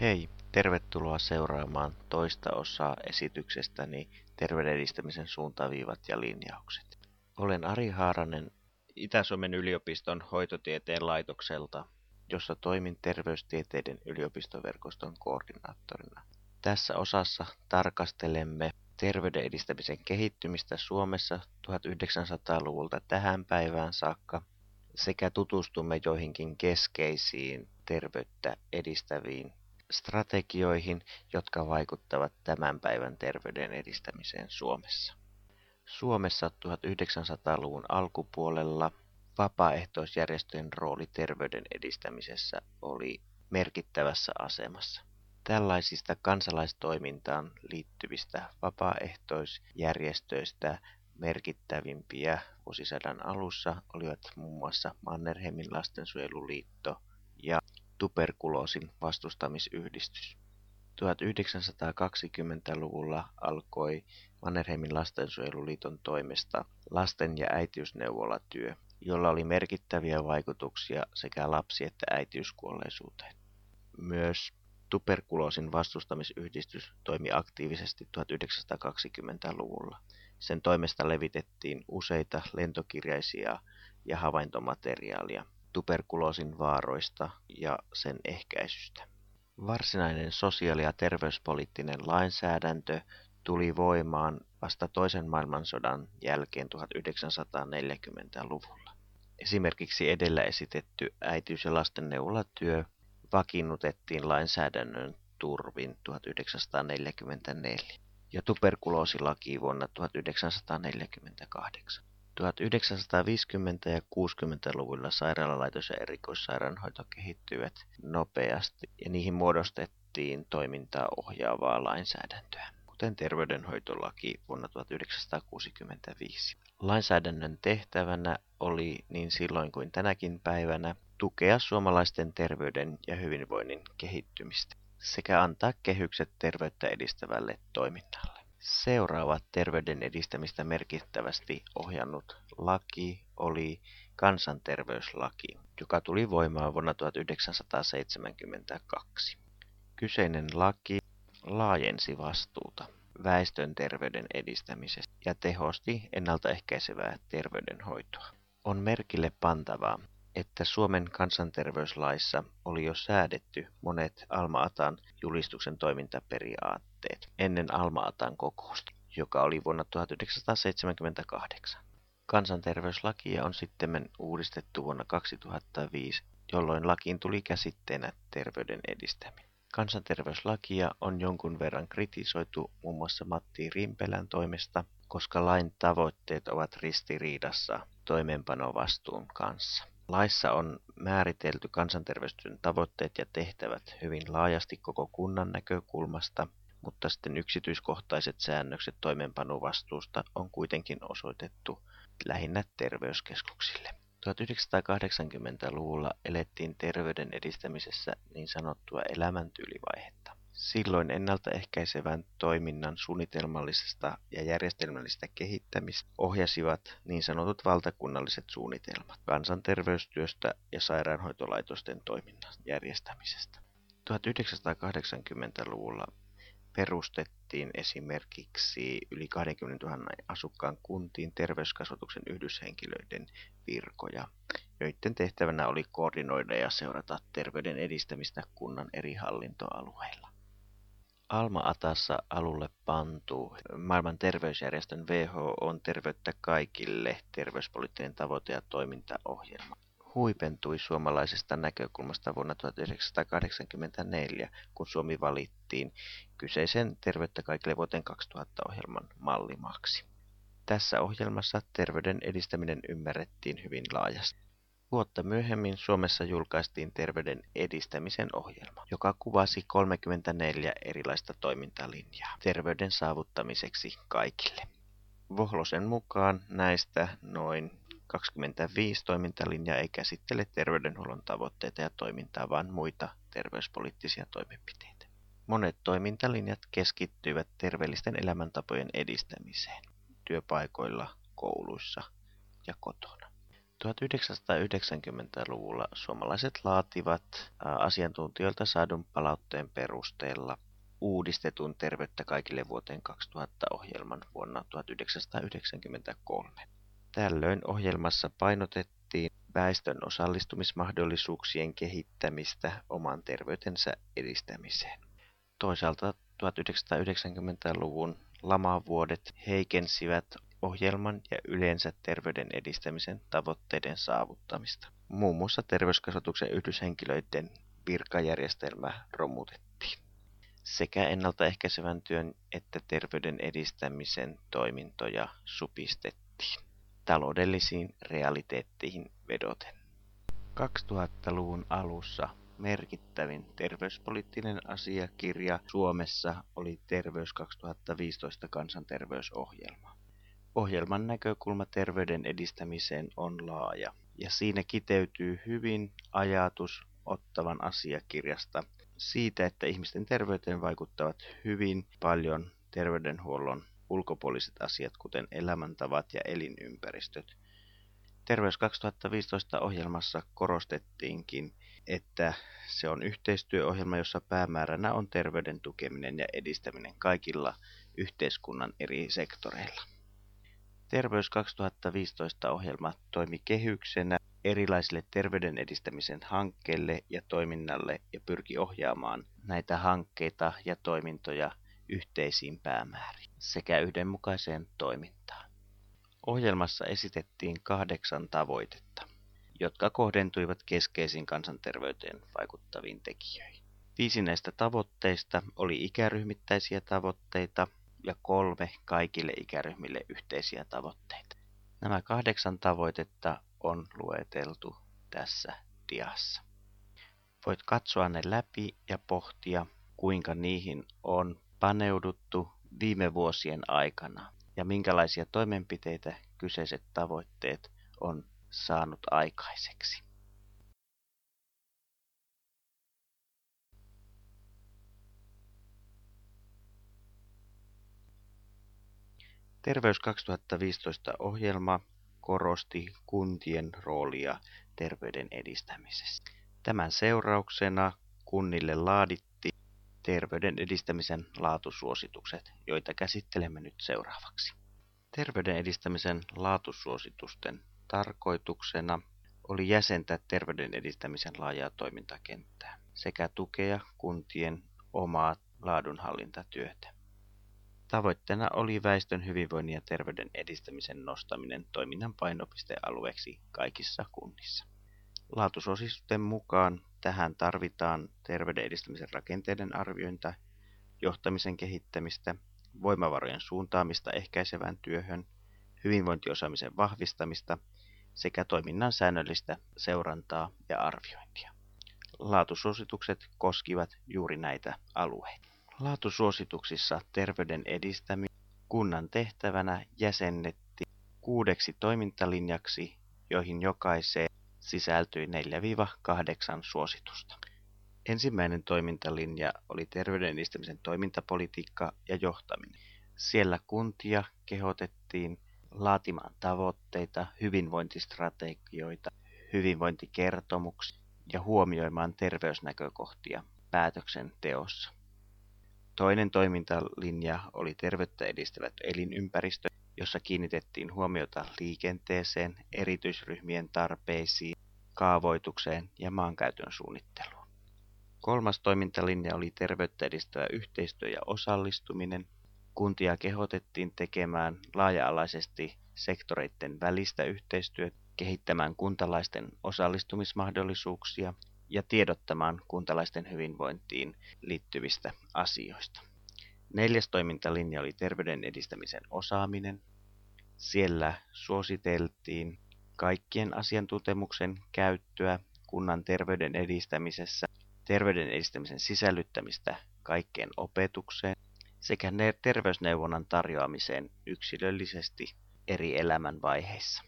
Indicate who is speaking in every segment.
Speaker 1: Hei, tervetuloa seuraamaan toista osaa esityksestäni terveyden edistämisen suuntaviivat ja linjaukset. Olen Ari Haaranen Itä-Suomen yliopiston hoitotieteen laitokselta, jossa toimin terveystieteiden yliopistoverkoston koordinaattorina. Tässä osassa tarkastelemme terveyden edistämisen kehittymistä Suomessa 1900-luvulta tähän päivään saakka sekä tutustumme joihinkin keskeisiin terveyttä edistäviin strategioihin, jotka vaikuttavat tämän päivän terveyden edistämiseen Suomessa. Suomessa 1900-luvun alkupuolella vapaaehtoisjärjestöjen rooli terveyden edistämisessä oli merkittävässä asemassa. Tällaisista kansalaistoimintaan liittyvistä vapaaehtoisjärjestöistä merkittävimpiä vuosisadan alussa olivat muun muassa Mannerheimin lastensuojeluliitto ja tuberkuloosin vastustamisyhdistys. 1920-luvulla alkoi Mannerheimin lastensuojeluliiton toimesta lasten- ja äitiysneuvolatyö, jolla oli merkittäviä vaikutuksia sekä lapsi- että äitiyskuolleisuuteen. Myös tuberkuloosin vastustamisyhdistys toimi aktiivisesti 1920-luvulla. Sen toimesta levitettiin useita lentokirjaisia ja havaintomateriaalia tuberkuloosin vaaroista ja sen ehkäisystä. Varsinainen sosiaali- ja terveyspoliittinen lainsäädäntö tuli voimaan vasta toisen maailmansodan jälkeen 1940-luvulla. Esimerkiksi edellä esitetty äitiys- ja lastenneuvolatyö vakiinnutettiin lainsäädännön turvin 1944 ja tuberkuloosilaki vuonna 1948. 1950- ja 60-luvuilla sairaalalaitos ja erikoissairaanhoito kehittyivät nopeasti ja niihin muodostettiin toimintaa ohjaavaa lainsäädäntöä, kuten terveydenhoitolaki vuonna 1965. Lainsäädännön tehtävänä oli niin silloin kuin tänäkin päivänä tukea suomalaisten terveyden ja hyvinvoinnin kehittymistä sekä antaa kehykset terveyttä edistävälle toiminnalle. Seuraava terveyden edistämistä merkittävästi ohjannut laki oli kansanterveyslaki, joka tuli voimaan vuonna 1972. Kyseinen laki laajensi vastuuta väestön terveyden edistämisestä ja tehosti ennaltaehkäisevää terveydenhoitoa. On merkille pantavaa, että Suomen kansanterveyslaissa oli jo säädetty monet Alma-Atan julistuksen toimintaperiaatteet ennen Alma-Atan kokousta, joka oli vuonna 1978. Kansanterveyslakia on sitten uudistettu vuonna 2005, jolloin lakiin tuli käsitteenä terveyden edistäminen. Kansanterveyslakia on jonkun verran kritisoitu muun muassa Matti Rimpelän toimesta, koska lain tavoitteet ovat ristiriidassa toimeenpanovastuun kanssa. Laissa on määritelty kansanterveystyön tavoitteet ja tehtävät hyvin laajasti koko kunnan näkökulmasta, mutta sitten yksityiskohtaiset säännökset toimeenpanovastuusta on kuitenkin osoitettu lähinnä terveyskeskuksille. 1980-luvulla elettiin terveyden edistämisessä niin sanottua elämäntyylivaihetta. Silloin ennaltaehkäisevän toiminnan suunnitelmallisesta ja järjestelmällistä kehittämistä ohjasivat niin sanotut valtakunnalliset suunnitelmat kansanterveystyöstä ja sairaanhoitolaitosten toiminnan järjestämisestä. 1980-luvulla perustettiin esimerkiksi yli 20 000 asukkaan kuntiin terveyskasvatuksen yhdyshenkilöiden virkoja, joiden tehtävänä oli koordinoida ja seurata terveyden edistämistä kunnan eri hallintoalueilla. Alma-Atassa alulle pantu maailman terveysjärjestön WHO on terveyttä kaikille terveyspoliittinen tavoite- ja toimintaohjelma. Huipentui suomalaisesta näkökulmasta vuonna 1984, kun Suomi valittiin kyseisen Terveyttä kaikille vuoteen 2000 ohjelman mallimaksi. Tässä ohjelmassa terveyden edistäminen ymmärrettiin hyvin laajasti. Vuotta myöhemmin Suomessa julkaistiin terveyden edistämisen ohjelma, joka kuvasi 34 erilaista toimintalinjaa terveyden saavuttamiseksi kaikille. Vohlosen mukaan näistä noin 25 toimintalinjaa ei käsittele terveydenhuollon tavoitteita ja toimintaa, vaan muita terveyspoliittisia toimenpiteitä. Monet toimintalinjat keskittyivät terveellisten elämäntapojen edistämiseen työpaikoilla, kouluissa ja kotona. 1990-luvulla suomalaiset laativat asiantuntijoilta saadun palautteen perusteella uudistetun Terveyttä kaikille vuoteen 2000 ohjelman vuonna 1993. Tällöin ohjelmassa painotettiin väestön osallistumismahdollisuuksien kehittämistä oman terveytensä edistämiseen. Toisaalta 1990-luvun lamavuodet heikensivät ohjelman ja yleensä terveyden edistämisen tavoitteiden saavuttamista. Muun muassa terveyskasvatuksen yhdyshenkilöiden virkajärjestelmä romutettiin. Sekä ennaltaehkäisevän työn että terveyden edistämisen toimintoja supistettiin taloudellisiin realiteetteihin vedoten. 2000-luvun alussa merkittävin terveyspoliittinen asiakirja Suomessa oli Terveys 2015 kansanterveysohjelma. Ohjelman näkökulma terveyden edistämiseen on laaja, ja siinä kiteytyy hyvin ajatus ottavan asiakirjasta siitä, että ihmisten terveyteen vaikuttavat hyvin paljon terveydenhuollon ulkopuoliset asiat, kuten elämäntavat ja elinympäristöt. Terveys 2015 ohjelmassa korostettiinkin, että se on yhteistyöohjelma, jossa päämääränä on terveyden tukeminen ja edistäminen kaikilla yhteiskunnan eri sektoreilla. Terveys 2015 ohjelma toimi kehyksenä erilaisille terveyden edistämisen hankkeille ja toiminnalle ja pyrki ohjaamaan näitä hankkeita ja toimintoja yhteisiin päämääriin sekä yhdenmukaiseen toimintaan. Ohjelmassa esitettiin kahdeksan tavoitetta, jotka kohdentuivat keskeisiin kansanterveyteen vaikuttaviin tekijöihin. Viisi näistä tavoitteista oli ikäryhmittäisiä tavoitteita ja kolme kaikille ikäryhmille yhteisiä tavoitteita. Nämä kahdeksan tavoitetta on lueteltu tässä diassa. Voit katsoa ne läpi ja pohtia, kuinka niihin on paneuduttu viime vuosien aikana ja minkälaisia toimenpiteitä kyseiset tavoitteet on saanut aikaiseksi. Terveys 2015 ohjelma korosti kuntien roolia terveyden edistämisessä. Tämän seurauksena kunnille laadittiin terveyden edistämisen laatusuositukset, joita käsittelemme nyt seuraavaksi. Terveyden edistämisen laatusuositusten tarkoituksena oli jäsentää terveyden edistämisen laajaa toimintakenttää sekä tukea kuntien omaa laadunhallintatyötä. Tavoitteena oli väestön hyvinvoinnin ja terveyden edistämisen nostaminen toiminnan painopistealueeksi kaikissa kunnissa. Laatusuositusten mukaan tähän tarvitaan terveyden edistämisen rakenteiden arviointa, johtamisen kehittämistä, voimavarojen suuntaamista ehkäisevään työhön, hyvinvointiosaamisen vahvistamista sekä toiminnan säännöllistä seurantaa ja arviointia. Laatusuositukset koskivat juuri näitä alueita. Laatusuosituksissa terveyden edistäminen kunnan tehtävänä jäsennettiin kuudeksi toimintalinjaksi, joihin jokaiseen sisältyi 4-8 suositusta. Ensimmäinen toimintalinja oli terveyden edistämisen toimintapolitiikka ja johtaminen. Siellä kuntia kehotettiin laatimaan tavoitteita, hyvinvointistrategioita, hyvinvointikertomuksia ja huomioimaan terveysnäkökohtia päätöksenteossa. Toinen toimintalinja oli terveyttä edistävät elinympäristö, jossa kiinnitettiin huomiota liikenteeseen, erityisryhmien tarpeisiin, kaavoitukseen ja maankäytön suunnitteluun. Kolmas toimintalinja oli terveyttä edistävä yhteistyö ja osallistuminen. Kuntia kehotettiin tekemään laaja-alaisesti sektoreiden välistä yhteistyötä, kehittämään kuntalaisten osallistumismahdollisuuksia ja tiedottamaan kuntalaisten hyvinvointiin liittyvistä asioista. Neljäs toimintalinja oli terveyden edistämisen osaaminen. Siellä suositeltiin kaikkien asiantuntemuksen käyttöä kunnan terveyden edistämisessä, terveyden edistämisen sisällyttämistä kaikkeen opetukseen sekä terveysneuvonnan tarjoamiseen yksilöllisesti eri elämänvaiheissa.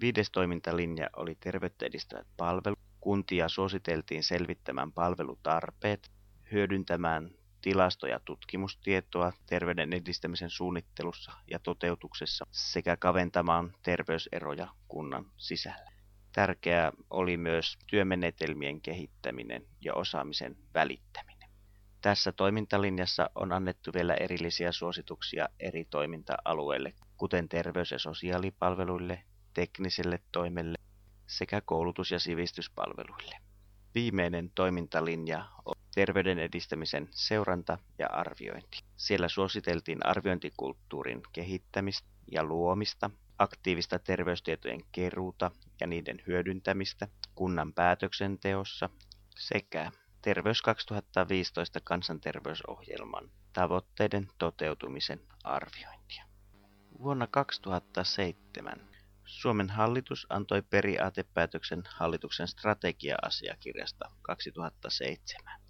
Speaker 1: Viides toimintalinja oli terveyttä edistävät palvelut. Kuntia suositeltiin selvittämään palvelutarpeet, hyödyntämään tilasto- ja tutkimustietoa terveyden edistämisen suunnittelussa ja toteutuksessa sekä kaventamaan terveyseroja kunnan sisällä. Tärkeää oli myös työmenetelmien kehittäminen ja osaamisen välittäminen. Tässä toimintalinjassa on annettu vielä erillisiä suosituksia eri toiminta-alueille, kuten terveys- ja sosiaalipalveluille, tekniselle toimelle sekä koulutus- ja sivistyspalveluille. Viimeinen toimintalinja on terveyden edistämisen seuranta ja arviointi. Siellä suositeltiin arviointikulttuurin kehittämistä ja luomista, aktiivista terveystietojen keruuta ja niiden hyödyntämistä kunnan päätöksenteossa sekä Terveys 2015 kansanterveysohjelman tavoitteiden toteutumisen arviointia. Vuonna 2007 Suomen hallitus antoi periaatepäätöksen hallituksen strategia-asiakirjasta 2007.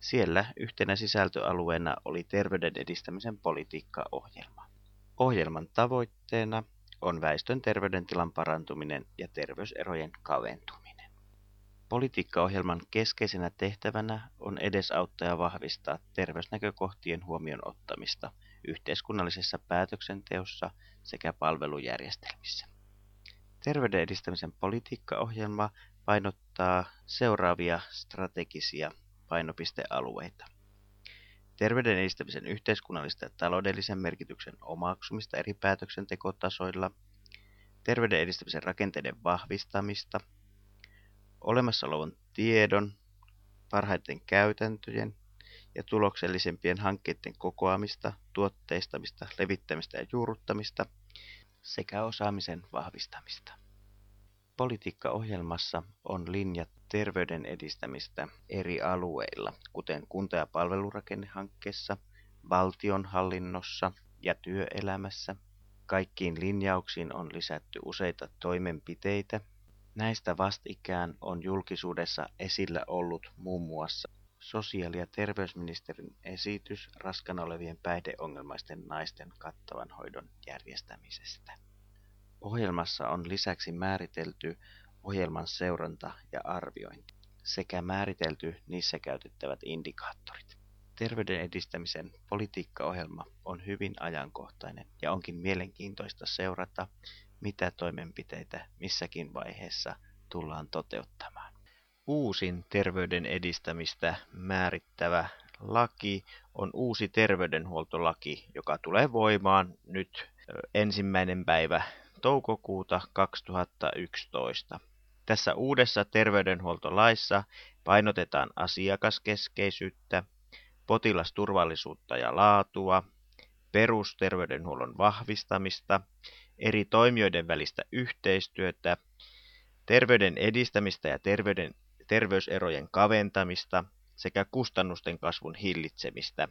Speaker 1: Siellä yhtenä sisältöalueena oli terveyden edistämisen politiikkaohjelma. Ohjelman tavoitteena on väestön terveydentilan parantuminen ja terveyserojen kaventuminen. Politiikkaohjelman keskeisenä tehtävänä on edesauttaa ja vahvistaa terveysnäkökohtien huomioon ottamista yhteiskunnallisessa päätöksenteossa sekä palvelujärjestelmissä. Terveyden edistämisen politiikkaohjelma painottaa seuraavia strategisia painopistealueita. Terveyden edistämisen yhteiskunnallista ja taloudellisen merkityksen omaksumista eri päätöksentekotasoilla, terveyden edistämisen rakenteiden vahvistamista, olemassa olevan tiedon, parhaiten käytäntöjen ja tuloksellisempien hankkeiden kokoamista, tuotteistamista, levittämistä ja juurruttamista sekä osaamisen vahvistamista. Politiikkaohjelmassa on linjat terveyden edistämistä eri alueilla, kuten kunta- ja palvelurakennehankkeessa, valtionhallinnossa ja työelämässä. Kaikkiin linjauksiin on lisätty useita toimenpiteitä. Näistä vastikään on julkisuudessa esillä ollut muun muassa sosiaali- ja terveysministerin esitys raskana olevien päihdeongelmaisten naisten kattavan hoidon järjestämisestä. Ohjelmassa on lisäksi määritelty ohjelman seuranta ja arviointi sekä määritelty niissä käytettävät indikaattorit. Terveyden edistämisen politiikkaohjelma on hyvin ajankohtainen ja onkin mielenkiintoista seurata, mitä toimenpiteitä missäkin vaiheessa tullaan toteuttamaan. Uusin terveyden edistämistä määrittävä laki on uusi terveydenhuoltolaki, joka tulee voimaan nyt ensimmäinen päivä toukokuuta 2011. Tässä uudessa terveydenhuoltolaissa painotetaan asiakaskeskeisyyttä, potilasturvallisuutta ja laatua, perusterveydenhuollon vahvistamista, eri toimijoiden välistä yhteistyötä, terveyden edistämistä ja terveyden, terveyserojen kaventamista sekä kustannusten kasvun hillitsemistä.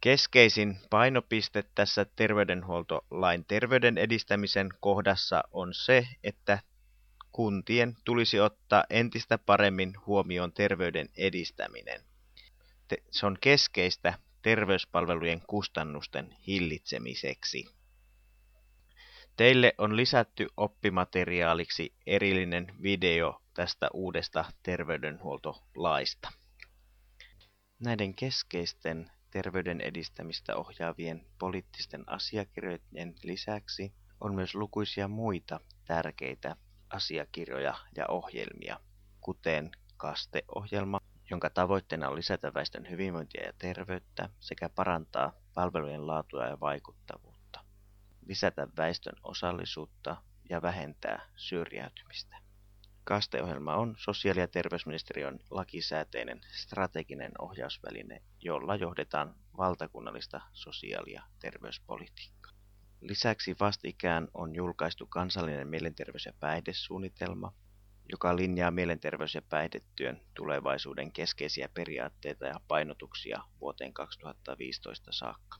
Speaker 1: Keskeisin painopiste tässä terveydenhuoltolain terveyden edistämisen kohdassa on se, että kuntien tulisi ottaa entistä paremmin huomioon terveyden edistäminen. Se on keskeistä terveyspalvelujen kustannusten hillitsemiseksi. Teille on lisätty oppimateriaaliksi erillinen video tästä uudesta terveydenhuoltolaista. Näiden keskeisten terveyden edistämistä ohjaavien poliittisten asiakirjojen lisäksi on myös lukuisia muita tärkeitä asiakirjoja ja ohjelmia, kuten KASTE-ohjelma, jonka tavoitteena on lisätä väestön hyvinvointia ja terveyttä sekä parantaa palvelujen laatua ja vaikuttavuutta, lisätä väestön osallisuutta ja vähentää syrjäytymistä. Kaste-ohjelma on sosiaali- ja terveysministeriön lakisääteinen strateginen ohjausväline, jolla johdetaan valtakunnallista sosiaali- ja terveyspolitiikkaa. Lisäksi vastikään on julkaistu kansallinen mielenterveys- ja päihdesuunnitelma, joka linjaa mielenterveys- ja päihdetyön tulevaisuuden keskeisiä periaatteita ja painotuksia vuoteen 2015 saakka.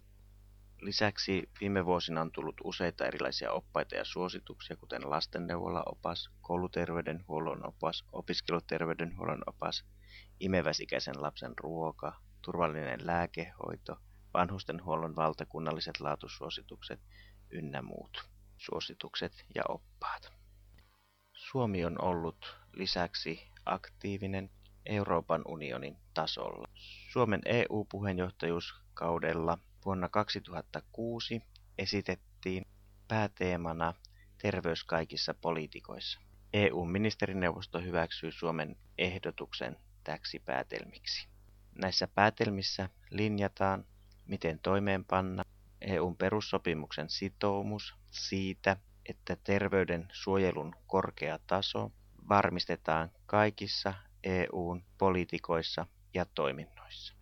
Speaker 1: Lisäksi viime vuosina on tullut useita erilaisia oppaita ja suosituksia, kuten lastenneuvola-opas, kouluterveydenhuollon opas, opiskeluterveydenhuollon opas, imeväsikäisen lapsen ruoka, turvallinen lääkehoito, vanhustenhuollon valtakunnalliset laatusuositukset ynnä muut suositukset ja oppaat. Suomi on ollut lisäksi aktiivinen Euroopan unionin tasolla. Suomen EU-puheenjohtajuuskaudella Vuonna 2006 esitettiin pääteemana Terveys kaikissa poliitikoissa. EU-ministerineuvosto hyväksyy Suomen ehdotuksen täksi päätelmiksi. Näissä päätelmissä linjataan, miten toimeenpanna EUn perussopimuksen sitoumus siitä, että terveyden suojelun korkea taso varmistetaan kaikissa EUn politiikoissa ja toiminnoissa.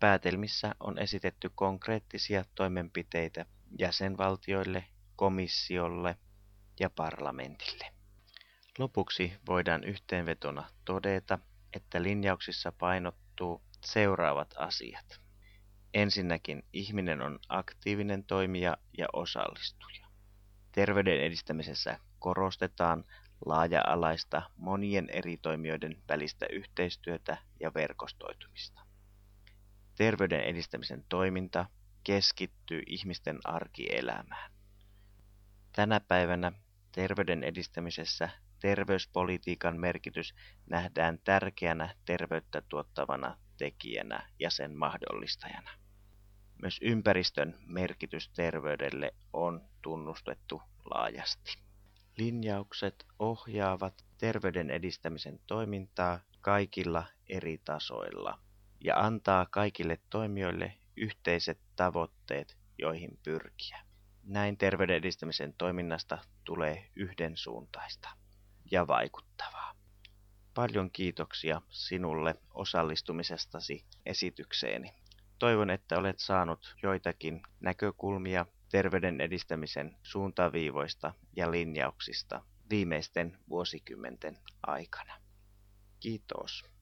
Speaker 1: Päätelmissä on esitetty konkreettisia toimenpiteitä jäsenvaltioille, komissiolle ja parlamentille. Lopuksi voidaan yhteenvetona todeta, että linjauksissa painottuu seuraavat asiat. Ensinnäkin ihminen on aktiivinen toimija ja osallistuja. Terveyden edistämisessä korostetaan laaja-alaista monien eri toimijoiden välistä yhteistyötä ja verkostoitumista. Terveyden edistämisen toiminta keskittyy ihmisten arkielämään. Tänä päivänä terveyden edistämisessä terveyspolitiikan merkitys nähdään tärkeänä terveyttä tuottavana tekijänä ja sen mahdollistajana. Myös ympäristön merkitys terveydelle on tunnustettu laajasti. Linjaukset ohjaavat terveyden edistämisen toimintaa kaikilla eri tasoilla ja antaa kaikille toimijoille yhteiset tavoitteet, joihin pyrkiä. Näin terveyden edistämisen toiminnasta tulee yhdensuuntaista ja vaikuttavaa. Paljon kiitoksia sinulle osallistumisestasi esitykseeni. Toivon, että olet saanut joitakin näkökulmia terveyden edistämisen suuntaviivoista ja linjauksista viimeisten vuosikymmenten aikana. Kiitos.